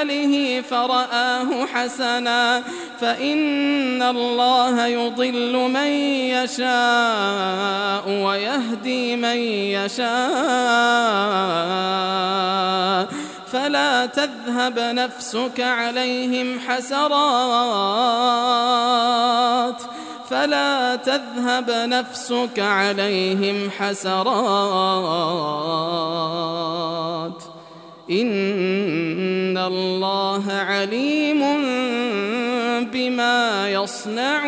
عمله فرآه حسنا فإن الله يضل من يشاء ويهدي من يشاء فلا تذهب نفسك عليهم حسرات فلا تذهب نفسك عليهم حسرات إن الله عليم بما يصنعون